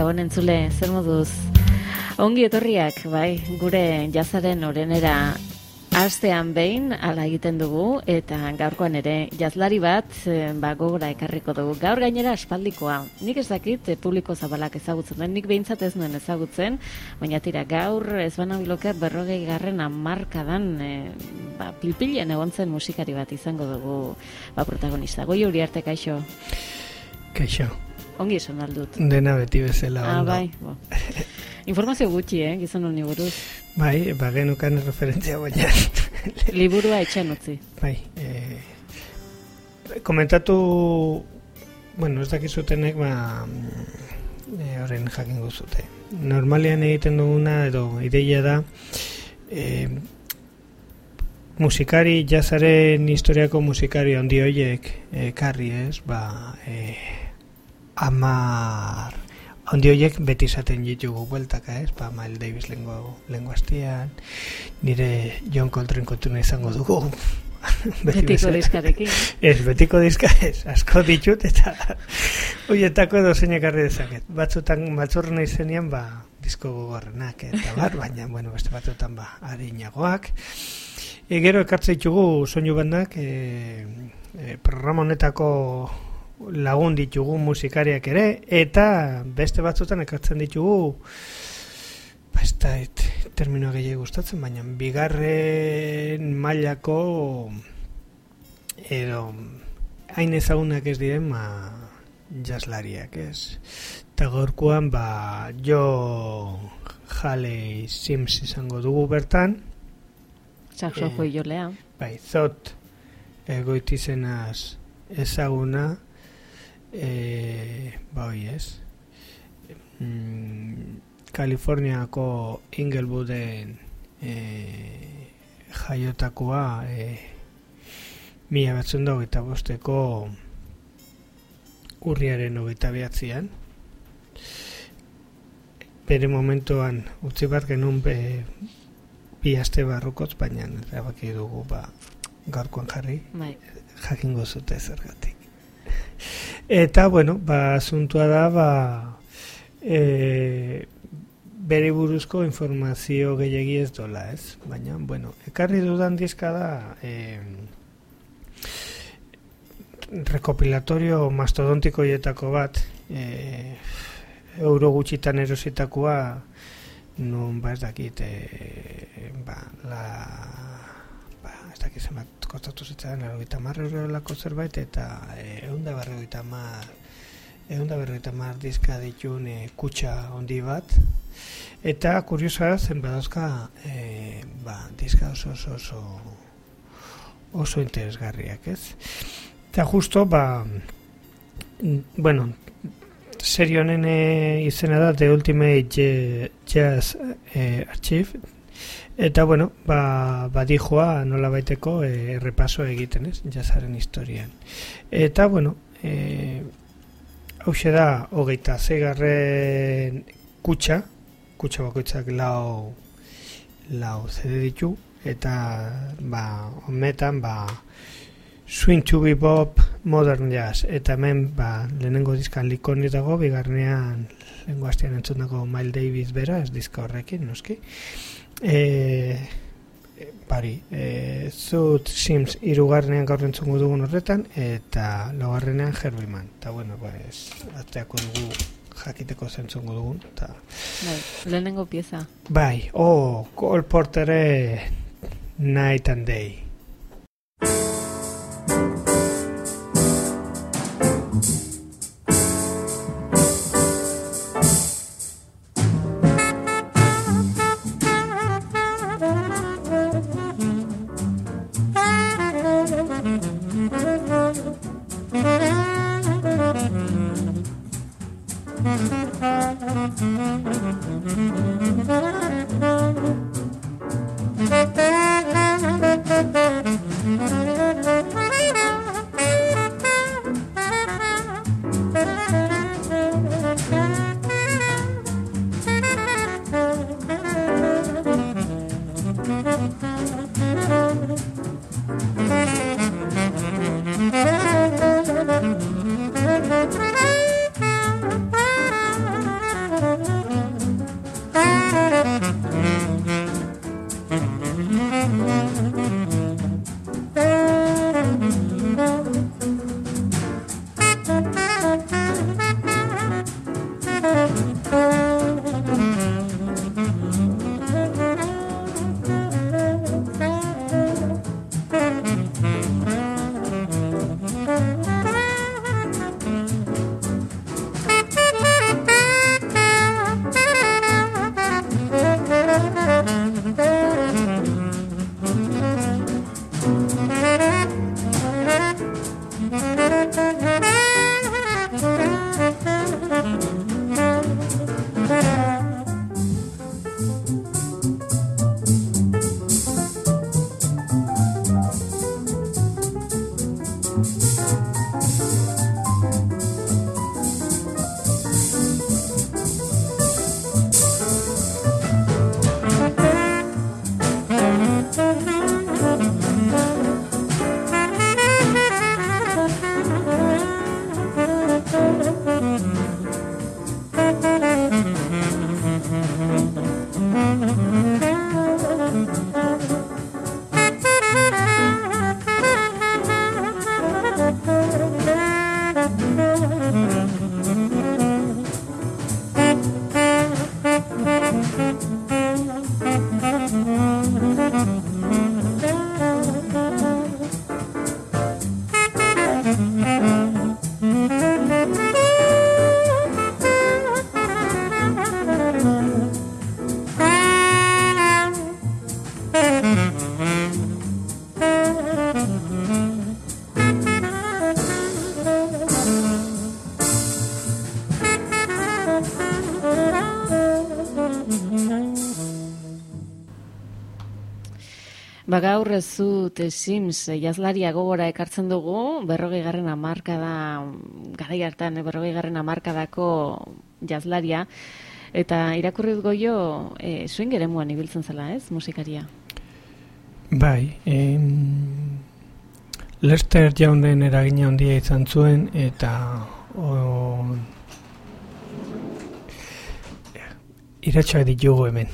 Gabon entzule, zer moduz? Ongi etorriak, bai, gure jazaren orenera astean behin ala egiten dugu eta gaurkoan ere jazlari bat eh, ba gogora ekarriko dugu. Gaur gainera aspaldikoa. Nik ez dakit e, publiko zabalak ezagutzen den, nik behintzat ez nuen ezagutzen, baina tira gaur ez bana bilokea berrogei garren amarkadan e, ba, pilpilen egontzen musikari bat izango dugu ba, protagonista. Goi hori arte kaixo? Kaixo. Ongi esan aldut. Dena beti bezala ah, bai, bo. Informazio gutxi, eh, gizan honi buruz. Bai, ba genukan referentzia baina. Liburua etxan utzi. Bai, e, komentatu, bueno, ez dakizutenek, ba, e, horren jakin guzute. Normalian egiten duguna, edo ideia da, e, musikari, jazaren historiako musikari handi horiek ekarri ez, ba, e, amar Ondi horiek beti izaten ditugu bueltaka, ez? Pa, Miles Davis lengo, lengo astian, nire John Coltrane kontuna izango dugu. beti betiko diskarekin. Ez, betiko diska, ez, asko ditut, eta hoietako edo zeinak arri dezaket. Batzutan, batzurren izenean, ba, disko gogorrenak, eta bar, baina, bueno, beste batzutan, ba, harinagoak. E, gero ekartza ditugu soinu bandak, e, e, programa honetako lagun ditugu musikariak ere eta beste batzutan ekartzen ditugu ba ez da et, termino gehiago gustatzen baina bigarren mailako edo hain ezagunak ez diren ma jaslariak ez? Eta gorkuan ba jo jale sims izango dugu bertan. Saxofo e, jolea. bai zot egoitizenaz ezaguna e, ba hoi ez. Mm, Kaliforniako Ingelwooden e, jaiotakoa e, mila batzen da hogeita bosteko urriaren hogeita behatzean. Bere momentuan utzi bat genuen be, bi aste barrukotz baina erabaki dugu ba, gaurkoan jarri. Bai. jakingo zute zergatik Eta, bueno, ba, asuntua da, ba, e, bere buruzko informazio gehiagi ez dola, ez? Baina, bueno, ekarri dudan dizka da, e, rekopilatorio mastodontiko ietako bat, e, euro gutxitan erositakoa, non, ba, ez dakit, e, ba, la, ez dakit zenbat, kostatu zitzaren erogeita mar eurolako zerbait eta egun da berrogeita mar egun da berrogeita mar dizka ditun e, kutsa handi bat. Eta kuriosa zen badazka e, ba, dizka oso oso oso oso interesgarriak ez? Eta justo ba bueno serio honen izena da The Ultimate Jazz e, Archive Eta, bueno, ba, badijoa nola baiteko e, errepaso egiten, ez, jazaren historian. Eta, bueno, e, hau da, hogeita zegarren kutsa, kutsa bakoitzak lau, lau zede ditu, eta, ba, honetan, ba, Swing to be Bob Modern Jazz, eta hemen, ba, lehenengo dizkan likoni dago, bigarnean, lehenko hastian entzundako Miles Davis bera, ez dizka horrekin, noski, e, bari, e, zut Sims irugarnean gaur entzungu dugun horretan, eta laugarrenean Herbiman. Eta bueno, pues, atreako dugu jakiteko zentzungu dugun. Ta... Bai, lehenengo pieza. Bai, oh, Cole Portere Night and Day. Gaur zu Sims eh, jazlaria gogora ekartzen dugu, berrogei garren amarka da, gara hartan berrogei garren amarkadako jazlaria, eta irakurri dut goio, e, zuen gere muan ibiltzen zela, ez, musikaria? Bai, em, Lester jaunen eragina handia izan zuen, eta o, iratxoak ditugu hemen.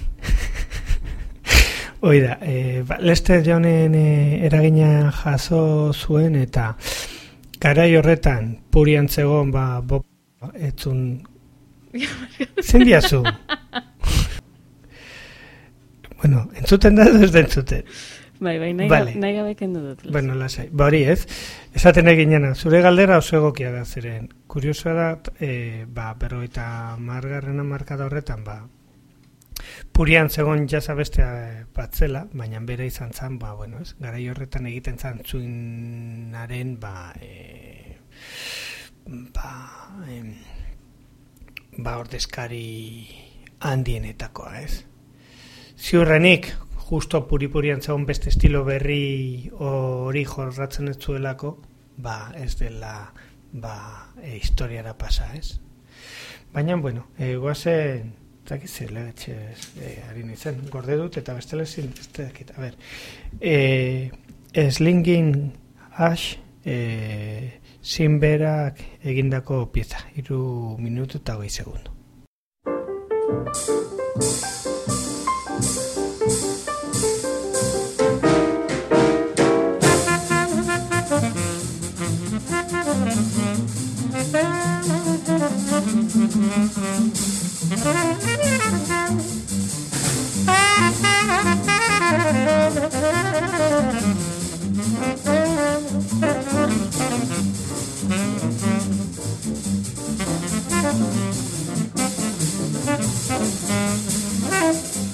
Oida, e, ba, Lester jaunen e, eragina jaso zuen eta garai horretan purian zegoen ba, bo, etzun zen diazu bueno, entzuten da ez da entzuten? Bai, bai, nahi, vale. nahi gabe kendu dut bueno, lasai, ba hori ez. Esaten egin zure galdera oso egokia da ziren kuriosoa da e, ba, berroita margarrena markada horretan ba, Purian zegoen jasa bestea batzela, baina bere izan zen, ba, bueno, ez, gara horretan egiten zan zuinaren, ba, e, ba, em, ba, ordezkari handienetakoa, ez. Ziurrenik, justo puri-purian zegoen beste estilo berri hori jorratzen ez zuelako, ba, ez dela, ba, e, historiara pasa, ez. Baina, bueno, e, guazen, zaki ze lagatxe eh, ari nintzen, gorde dut eta bestela zin, ez dakit, a ber eh, Slingin hash eh, zinberak egindako pieza, iru minutu eta goi segundu Thank you. Thank you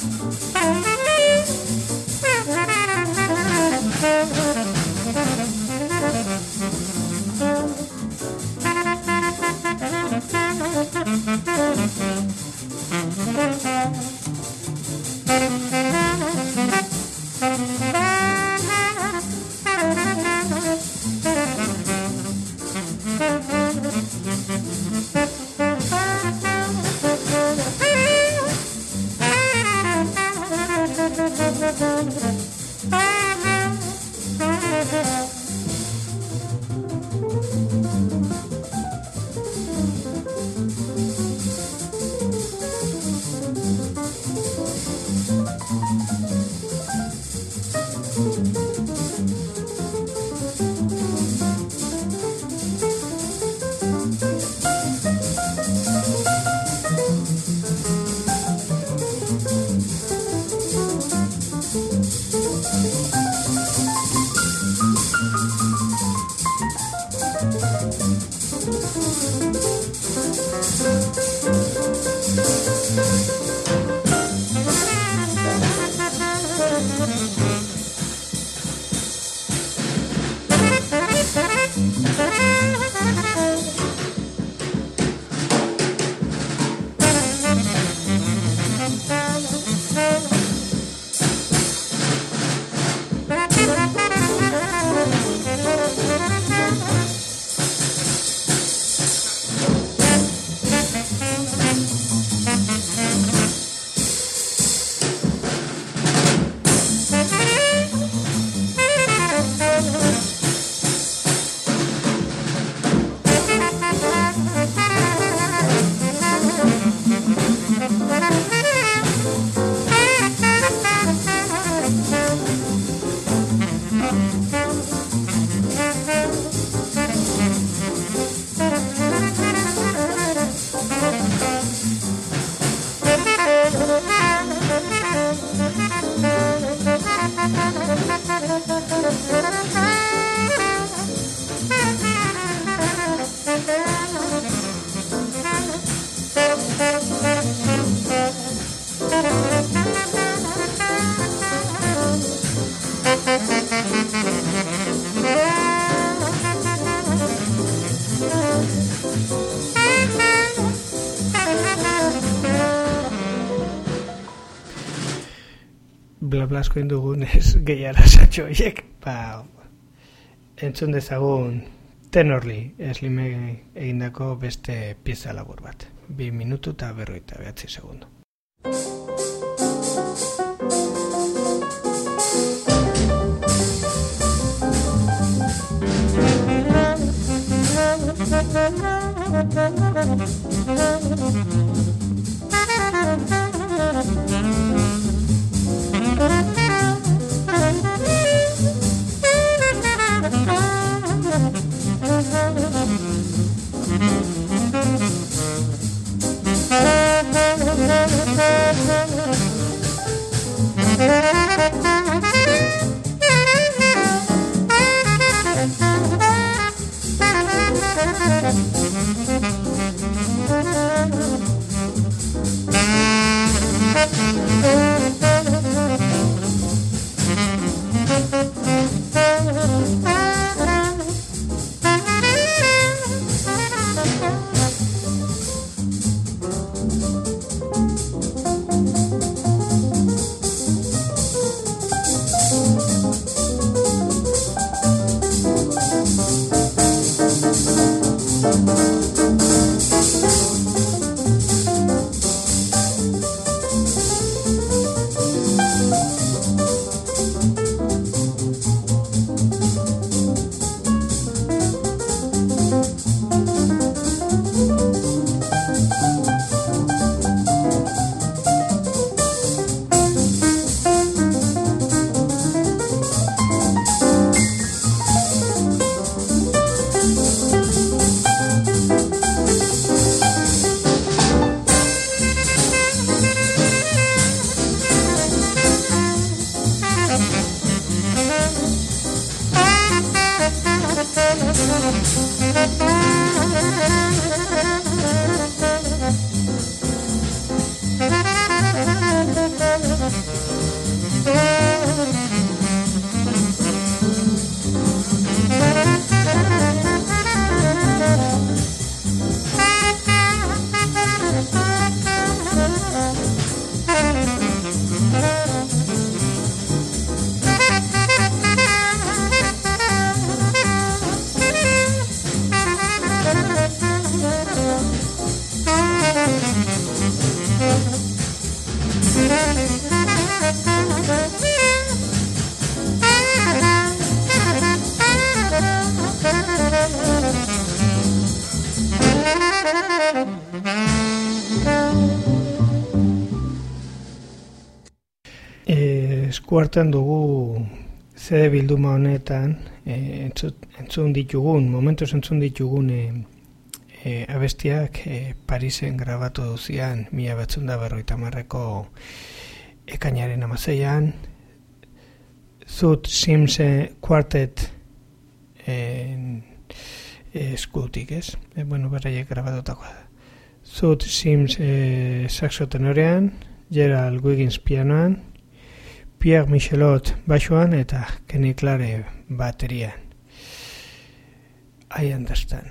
blablasko indugun ez gehiara satxoiek, ba, entzun dezagun tenorli eslime egindako beste pieza labur bat. Bi minutu eta berroita behatzi segundu. Eskuartan dugu zede bilduma honetan e, entzun ditugun, momentu entzun ditugun e, e, abestiak e, Parisen grabatu duzian mila batzun da berroita marreko ekainaren amazeian Zut Simse Quartet e, eskutik ez? E, bueno, berraiek grabatutakoa da. Zut Sims e, saxo tenorean Gerald Wiggins pianoan Pierre Michelot baixuan eta Kenny Clare baterian. I understand.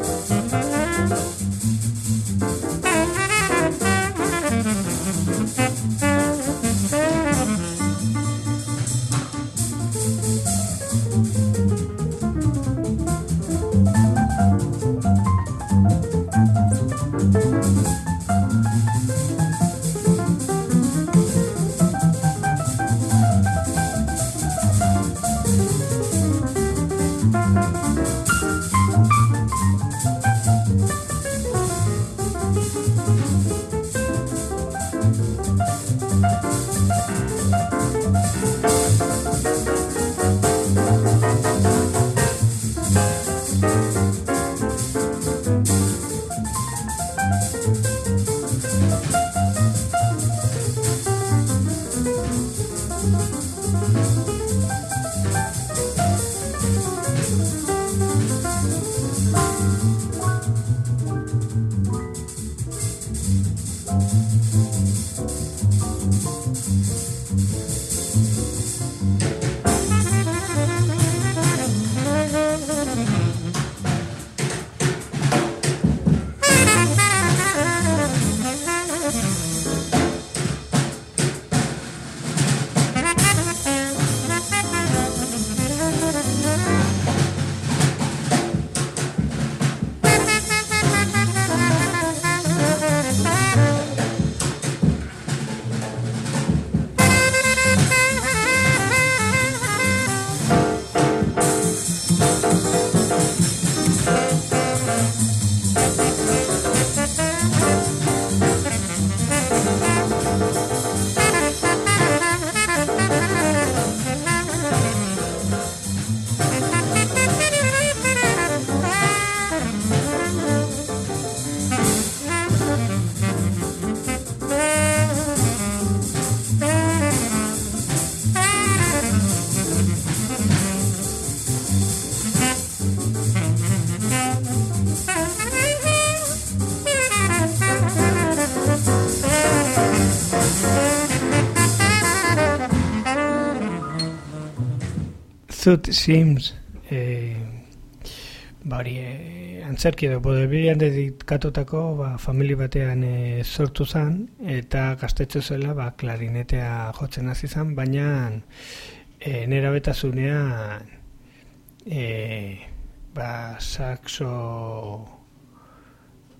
Zut Sims, e, ba hori, e, antzerki edo bodebilian dedikatutako ba, famili batean e, sortu zen, eta gaztetxo zela ba, klarinetea jotzen hasi zen, baina e, nera betazunean e, ba, saxo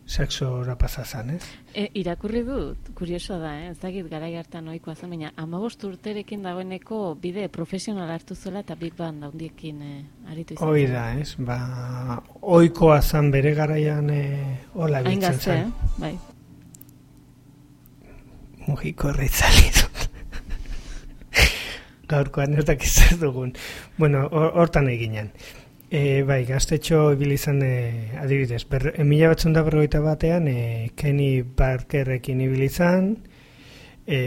sexo rapasa zan, ez? E, irakurri dut, kurioso da, eh? ez dakit gara hartan oikoa zen, baina amabost urterekin dagoeneko bide profesional hartu zuela eta big band daundiekin eh, aritu izan. Hoi da, ez? Ba, oikoa zan bere garaian eh, hola bitzen zen. Eh? Bai. Mujiko erritzali dut. Gaurkoan ez dakiz dugun. Bueno, hortan eginen. E, bai, gaztetxo ibili izan e, adibidez. Ber, e, mila batzun da berroita batean, e, Kenny Parkerrekin ibili izan, e,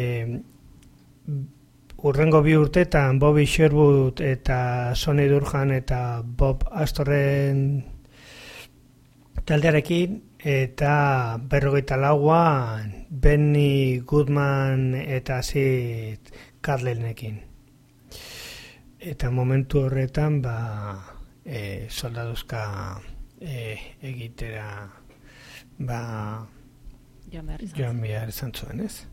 urrengo bi urtetan Bobby Sherwood eta Sonny Durhan eta Bob Astorren taldearekin, eta berrogeita lauan Benny Goodman eta Sid Carlenekin. Eta momentu horretan, ba, e, soldaduzka e, egitera ba joan behar izan zuen, ez?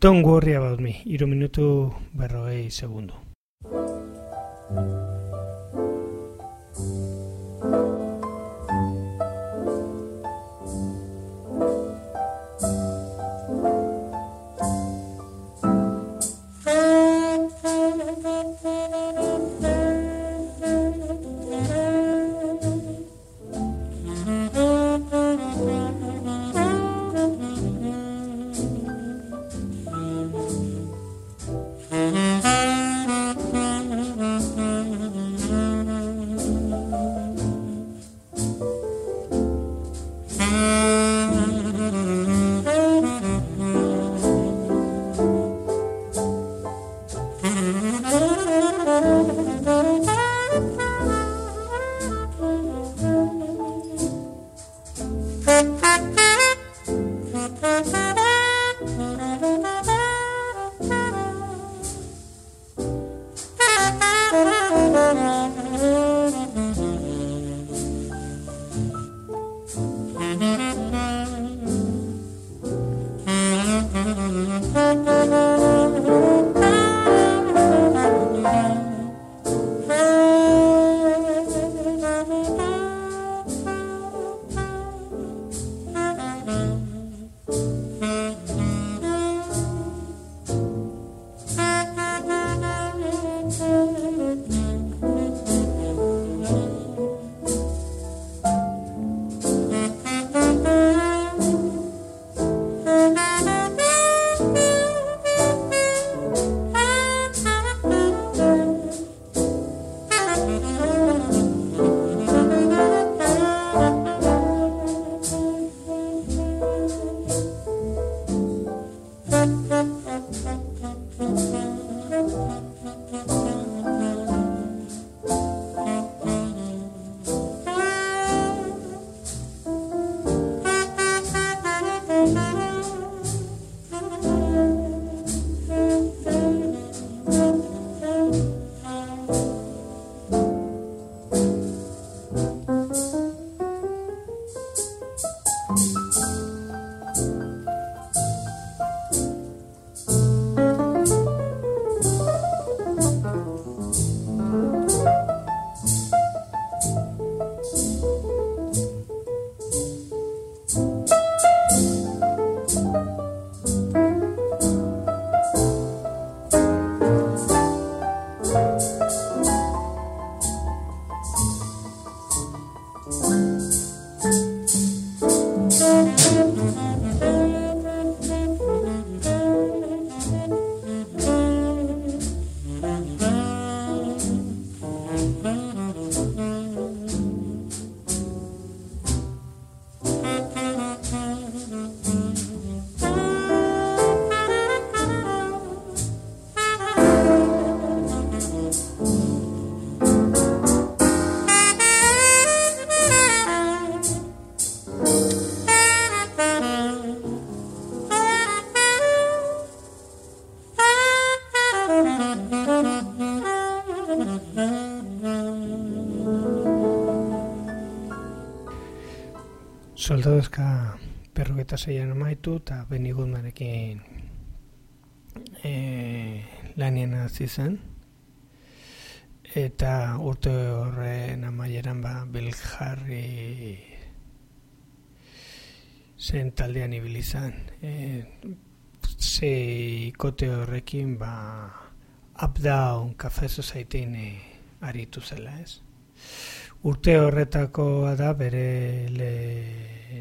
Don't worry about me, iru minutu berroei segundu. Soldadozka berrogeta zeian amaitu eta Benny Goodmanekin e, lanien hasi zen eta urte horren amaieran ba Bill Harry zen taldean ibili izan. E, ze horrekin ba Up Down Cafe Society e, aritu zela, ez? Urte horretakoa da bere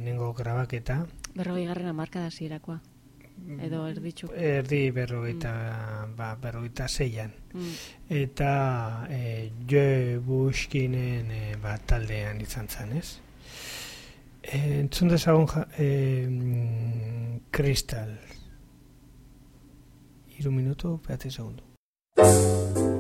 lehenengo grabaketa. Berrogei garrena marka da zirakoa. Edo erditxu. Erdi berrogeita, mm. ba, berrogeita zeian. Mm. Eta e, Joe Bushkinen e, ba, taldean izan zen, ez? E, entzun dezagun ja, e, Crystal. Iru minutu, behati segundu.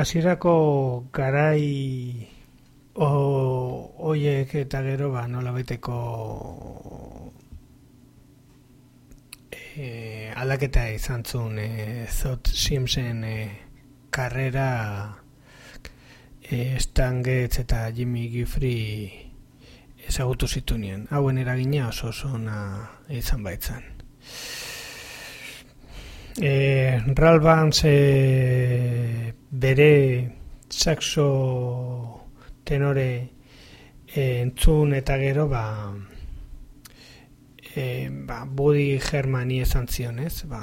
Hasierako garai o hoiek eta gero ba nola beteko eh aldaketa izan zuen eh Zot Simpson eh karrera eh Stan eta Jimmy Giffrey ezagutu zituen. Hauen eragina oso oso izan baitzan. Eh Ralbans eh bere saxo tenore e, entzun eta gero ba, e, ba Budi Germani esan zion ez? Ba,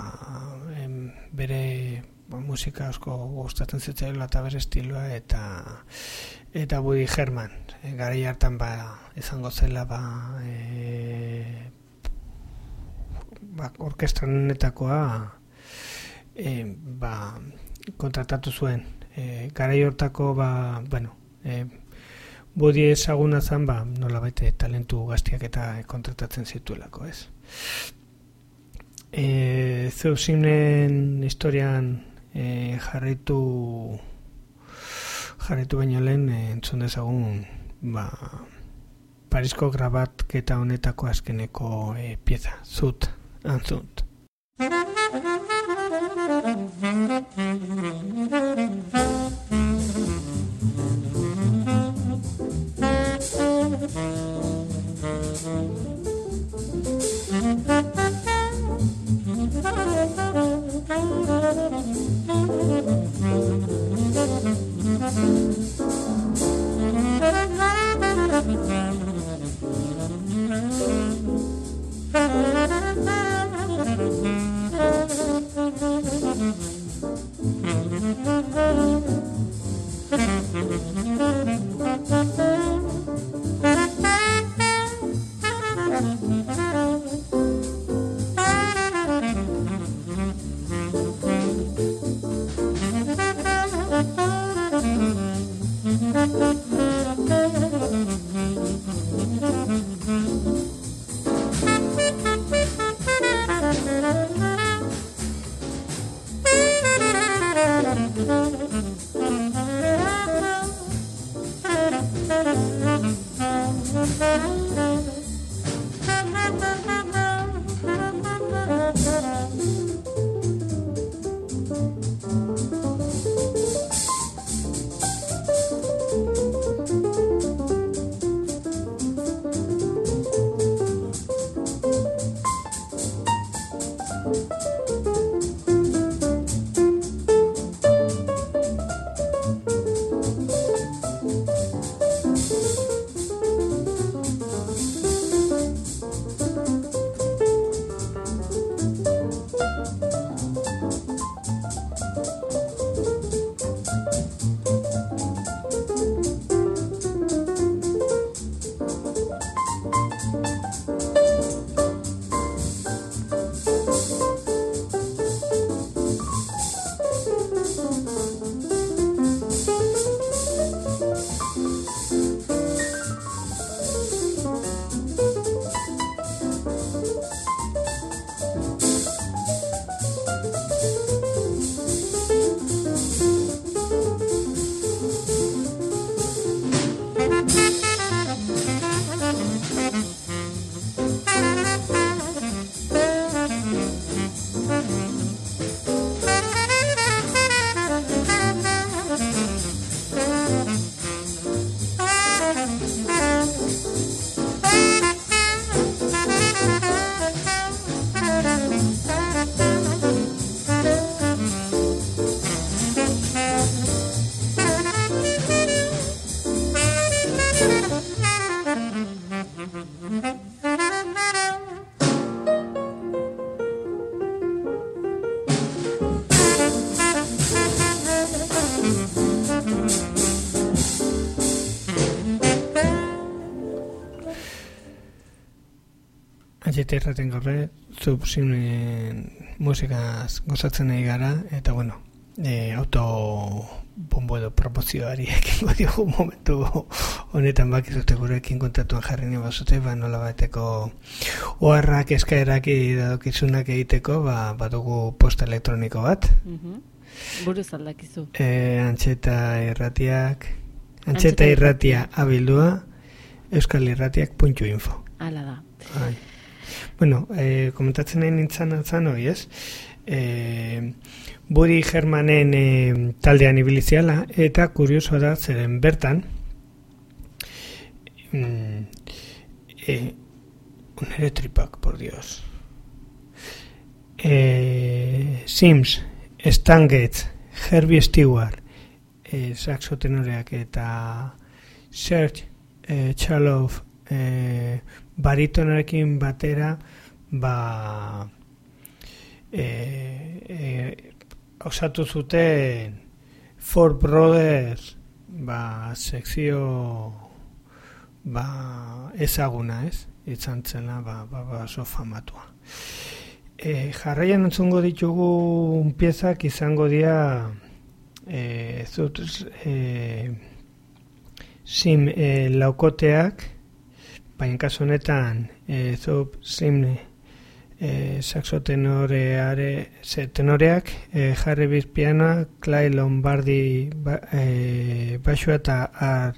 em, bere ba, musika asko gustatzen zitzaiola eta bere estiloa eta eta Budi German e, garai hartan ba izango zela ba e, ba orkestranetakoa e, ba kontratatu zuen e, garai hortako ba, bueno, e, bodi ezaguna zan, ba, nola baite talentu gaztiak eta kontratatzen zituelako, ez? E, zeu zinen historian e, jarritu jarritu baino lehen e, entzun dezagun ba, Parisko grabatketa honetako azkeneko e, pieza, zut, Mm-hmm. thank you. Eta erraten gaurre, zub musikaz gozatzen nahi gara, eta bueno, e, auto bombo edo propozioari ekin diogu momentu honetan bakizute gurekin kontatuan jarri nio basute, ba nola bateko oharrak eskaerak dadokizunak egiteko, ba, badugu posta elektroniko bat. Mm -hmm. Buruz aldakizu. E, antxeta irratiak, antxeta irratia abildua, euskalirratiak.info. Ala da. Ai. Bueno, e, komentatzen nahi nintzen atzan hori, ez? E, buri germanen e, taldean ibiliziala, eta kurioso da zeren bertan, mm, e, un tripak, por dios. E, Sims, Stan Getz, Herbie Stewart, e, saxo tenoreak eta Serge e, Chalov, e, baritonarekin batera ba e, e, osatu zuten Four Brothers ba sekzio ba ezaguna ez? Izan zela ba, ba, ba oso famatua e, jarraian entzungo ditugu piezak izango dira e, zut e, sim e, laukoteak baina kasu honetan e, zut sim e, saxo tenoreare ze tenoreak e, jarri bizpiana Clay Lombardi ba, e, basua eta ar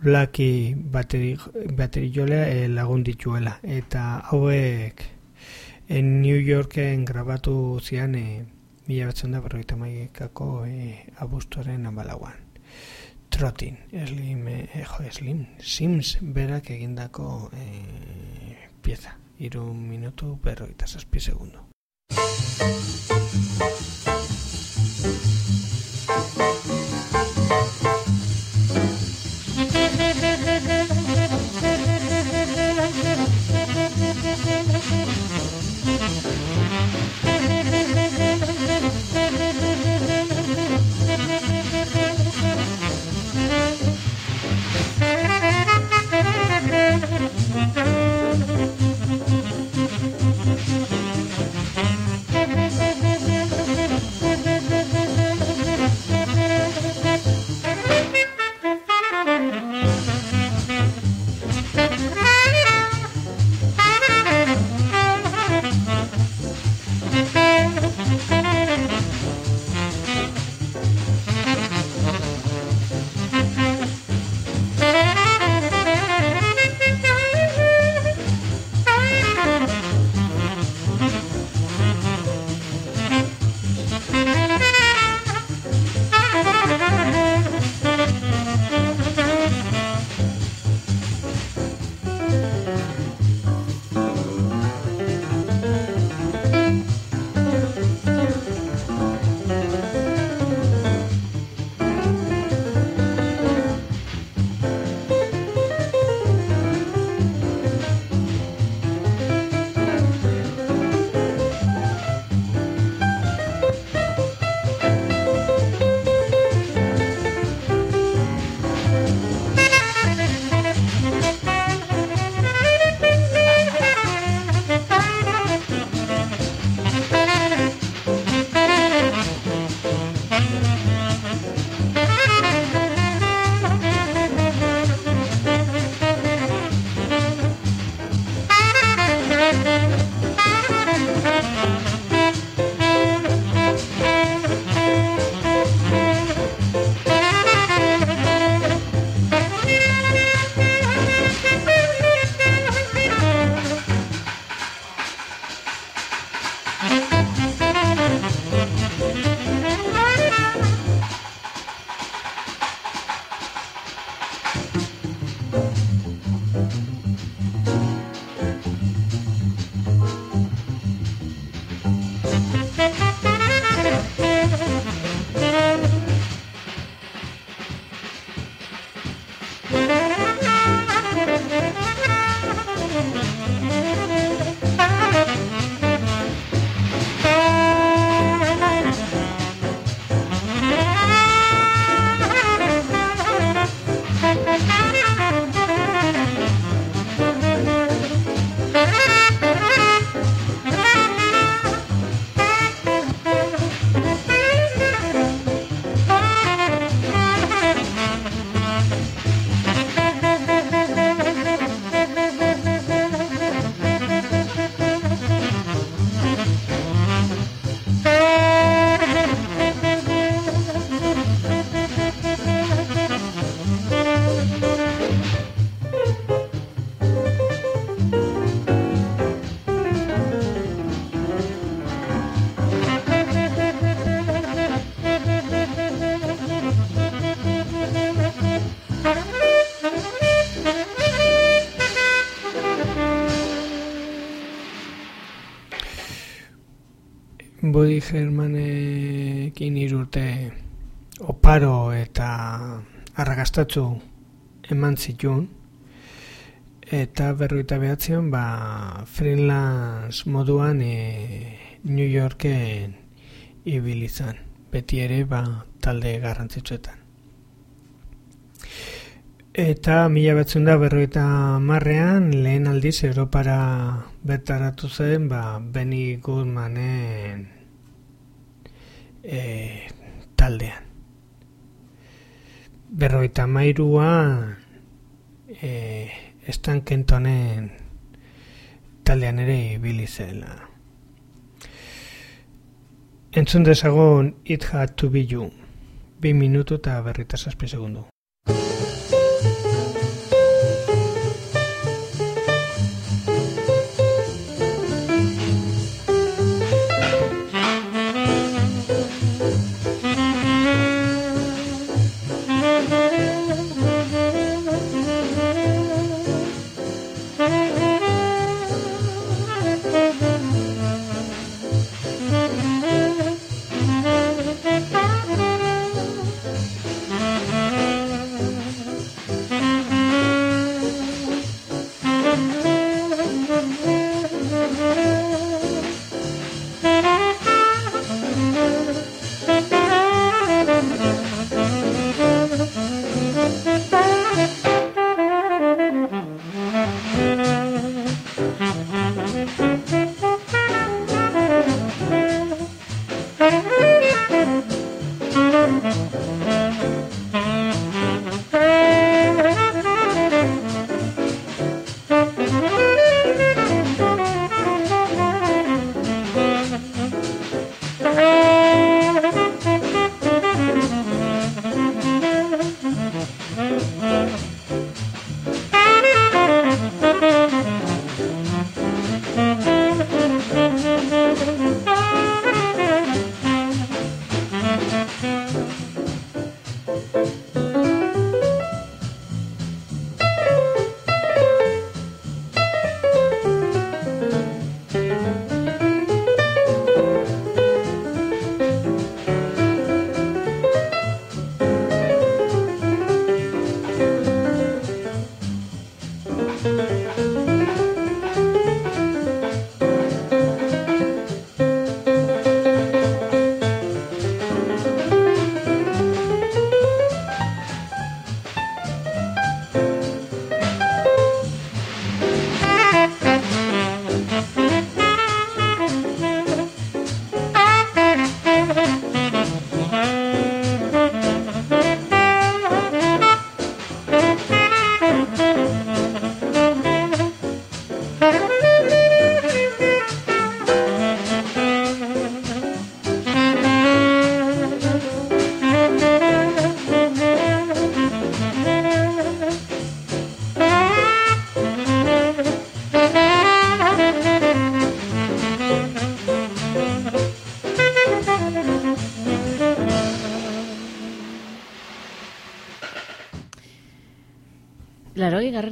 Blaki bateri, bateri jolea e, lagun dituela eta hauek en New Yorken grabatu zian e, mila batzen da berroita maikako e, abustoren amalauan. Trotin, Slim, e, jo, Slim, Sims berak egindako e, pieza. Iru minutu berroita zazpi segundo. Germanekin irurte oparo eta arragastatzu eman zituen. Eta berroita behatzean ba, freelance moduan e, New Yorken ibilizan beti ere ba, talde garrantzitsuetan. Eta mila batzen da berroita marrean lehen aldiz Europara bertaratu zen ba, Benny Goodmanen e, taldean. berroita mairua e, Stan Kentonen taldean ere ibili zela. Entzun dezagon It Had To Be You. Bi minutu eta berrita zazpi segundu.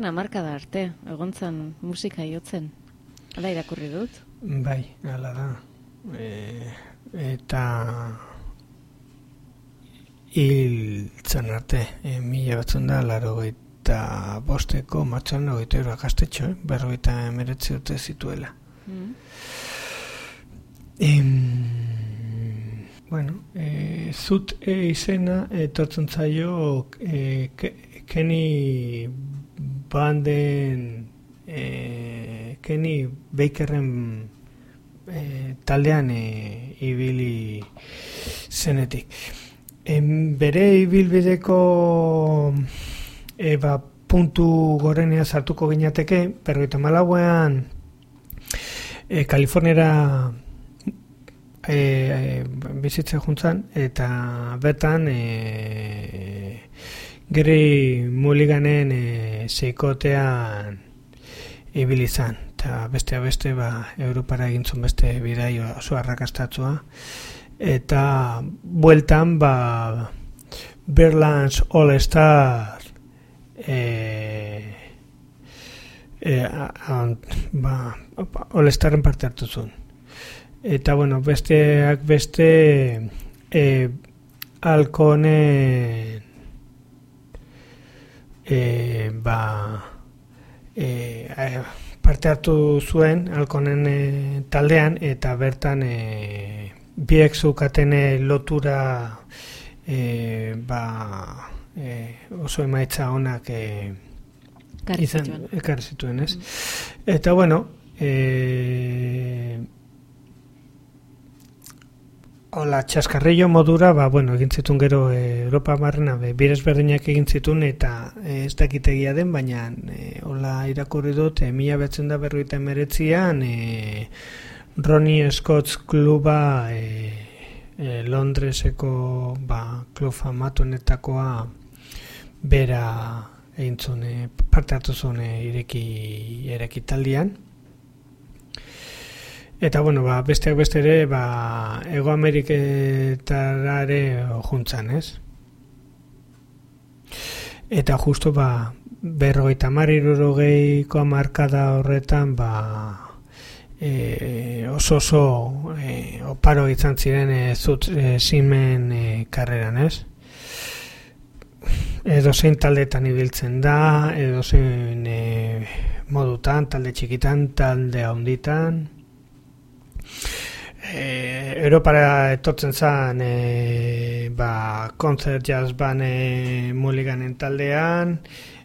Amarka da arte, egontzan musika jotzen. Hala irakurri dut? Bai, hala da. E, eta hil zan arte, e, mila batzen da, laro eta bosteko matxan ogeita euro gaztetxo, eh? berrogeita emeretzi dute zituela. Mm. bueno, e, zut e, izena etortzen zaio e, Kenny banden e, Kenny Bakerren e, taldean e, ibili zenetik. En, bere ibilbideko e, ba, puntu gorenea sartuko ginateke, perroita malauean e, Kaliforniera e, e, bizitzen juntzan, eta bertan e, Geri muliganen e, seikotean ibilizan. Eta beste beste, ba, Europara egintzun beste bidai oso arrakastatua. Eta bueltan, ba, Berlands All Star e, e, ba, All Starren parte hartu zuen. Eta, bueno, besteak beste e, alkonen e, ba, e, parte hartu zuen alkonen e, taldean eta bertan e, biek zukatene lotura e, ba, e, oso emaitza honak e, izan ekar zituen, ez? Mm. Eta bueno, e, Ola, txaskarrillo modura, ba, bueno, egin zitun gero e, Europa marrena, be, birez berdinak egin zitun eta e, ez dakitegia den, baina e, ola irakurri dut, e, mila betzen da berroita emeretzian, e, Ronnie Scott's kluba e, e, Londreseko ba, klub famatuenetakoa bera egin zune, parte hartu zune ireki, ireki taldian. Eta bueno, ba, besteak beste ere, ba, Ego Ameriketara ere juntzan, ez? Eta justu ba, berrogeita marirurogeiko markada horretan, ba, e, oso oso e, oparo izan ziren e, zut e, zimen e, karreran, ez? Edo zein taldetan ibiltzen da, edo zein e, modutan, talde txikitan, talde handitan, e, Europara etortzen zen e, ba, concert jazz bane muliganen taldean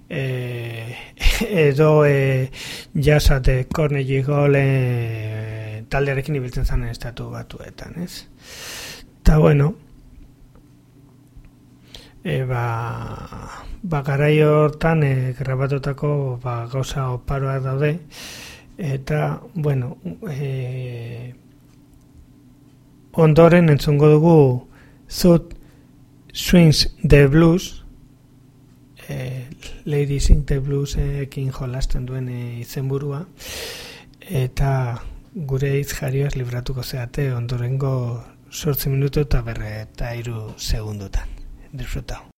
e, edo e, jazzate Cornegi Gole e, taldearekin ibiltzen zen estatu batuetan ez? Eta bueno e, ba, ba garai hortan e, grabatutako ba, gauza oparoak daude eta bueno e, ondoren entzungo dugu Zut Swings the Blues e, Lady Sing the Blues ekin jolasten duen e, izenburua eta gure hitz jarioaz libratuko zeate ondorengo sortzi minutu eta berre eta iru segundutan. Disfrutau.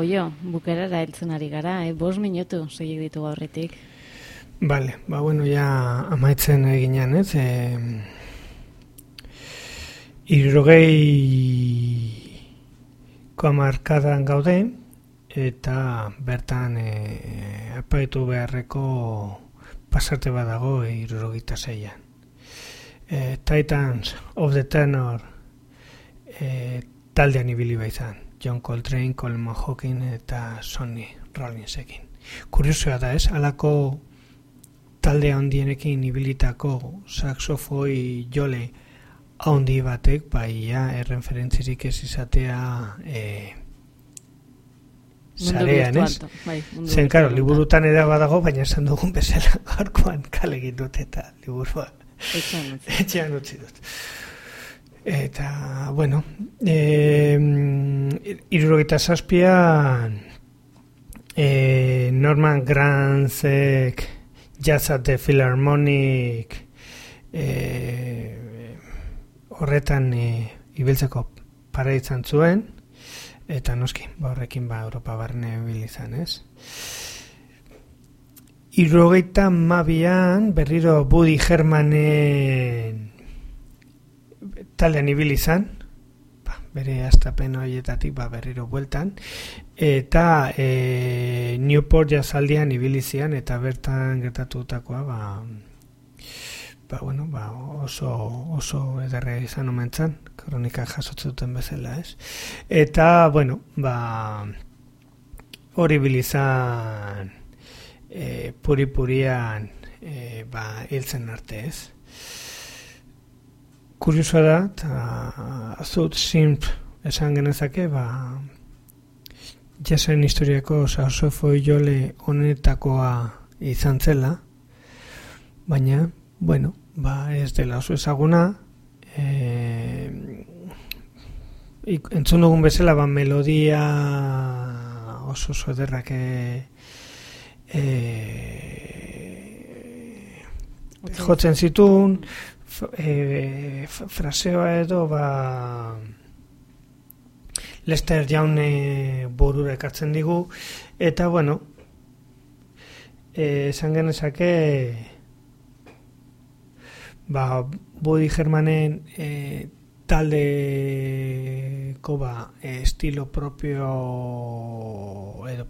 Goio, bukerara heltzen ari gara, eh? bos minutu segik ditu horretik. Bale, ba, bueno, ja amaitzen eginean, ez? E, irrogei komarkadan gaude, eta bertan e, apaitu beharreko pasarte badago e, irrogita zeian. E, Titans of the Tenor e, taldean ibili baizan. John Coltrane, Coleman Hawking eta Sonny Rollinsekin. Kuriosoa da ez, alako talde handienekin ibilitako saxofoi jole handi batek, bai, ja, erreferentzirik ez izatea e, zarean, ez? Bai, Zen, karo, liburutan eda badago, baina esan dugun bezala gaurkoan kale dut eta liburua. Etxean utzi dut. Eta, bueno, e, irurogeta zazpian e, Norman Granzek Jazz at the Philharmonic e, horretan e, ibiltzeko para izan zuen eta noski, ba horrekin ba Europa barne bilizan, ez? Irrogeita mabian berriro Budi Hermanen taldean ibili izan, ba, bere astapen horietatik ba, berriro bueltan, eta e, Newport jazaldian ibili zian, eta bertan gertatutakoa ba, ba, bueno, ba, oso, oso ederre izan omentzan, kronika jasotzen bezala, ez? Eta, bueno, ba, hori bilizan e, puri-purian e, ba, hiltzen arte, ez? Kuriosoa da, eta azut simp esan genezake, ba, jasen historiako sausofo jole honetakoa izan zela, baina, bueno, ba, ez dela oso ezaguna, e, entzun dugun bezala, ba, melodia oso oso ederrak e, e, jotzen zitun, e, fraseoa edo ba Lester jaune burura ekartzen digu. Eta bueno eh, esan genezake ba Bodi Germanen e, taldeko ba estilo propio edo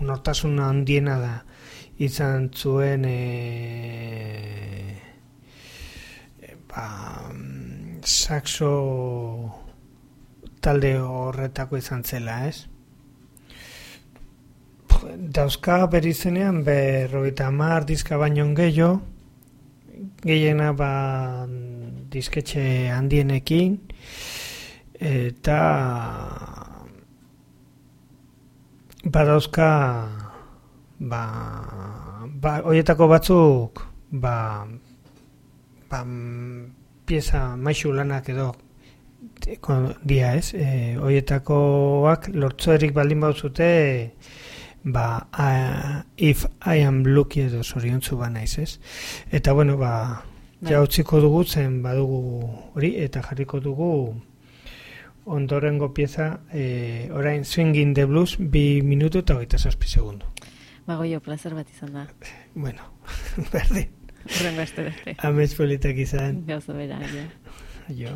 nortasun handiena da izan zuen e, ba, saxo talde horretako izan zela, ez? Dauzka berizenean berroita mar dizka baino gehiago, gehiena ba disketxe handienekin, eta badauzka ba, ba, oietako batzuk ba, ba, pieza maixu lanak edo dia ez, e, oietakoak lortzoerik baldin bauzute ba, if I am lucky edo zoriontzu ba naiz ez. Eta bueno, ba, bai. ja utziko dugu zen badugu hori eta jarriko dugu ondorengo pieza e, orain swinging the blues bi minutu eta hogeita zazpi segundu. Bagoio, placer bat izan da. Bueno, berdin. Horrengo este beste. Amets politak izan. Gauza bera, ja. Jo.